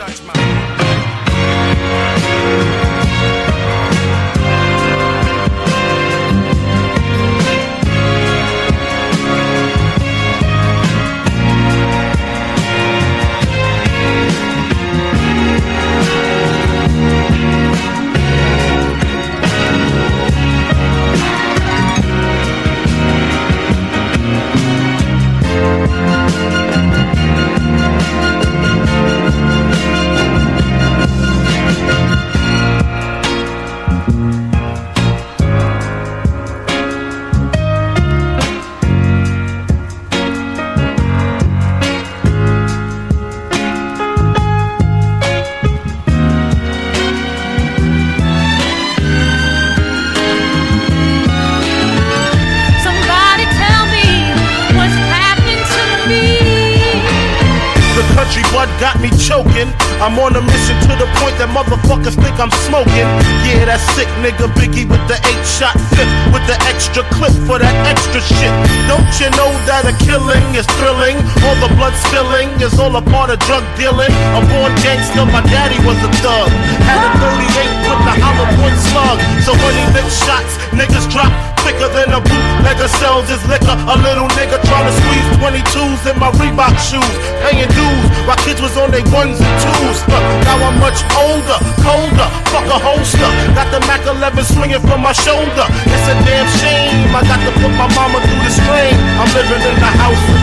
touch my. Blood got me choking. I'm on a mission to the point that motherfuckers think I'm smoking. Yeah, that sick nigga Biggie with the eight shot fifth with the extra clip for that extra shit. Don't you know that a killing is thrilling? All the blood spilling is all a part of drug dealing. A born gangster, my daddy was a thug. Had a 38 with the hollow point slug. So when he lick shots, niggas drop quicker than a boot. bootlegger sells his liquor. A little nigga trying to squeeze 22s in my Reebok shoes, paying dues while kids was on their ones and twos. Uh, now I'm much older, colder, fuck a holster. Got the Mac 11 swinging from my shoulder. It's a damn shame I got to put my mama through the strain. I'm living in the house.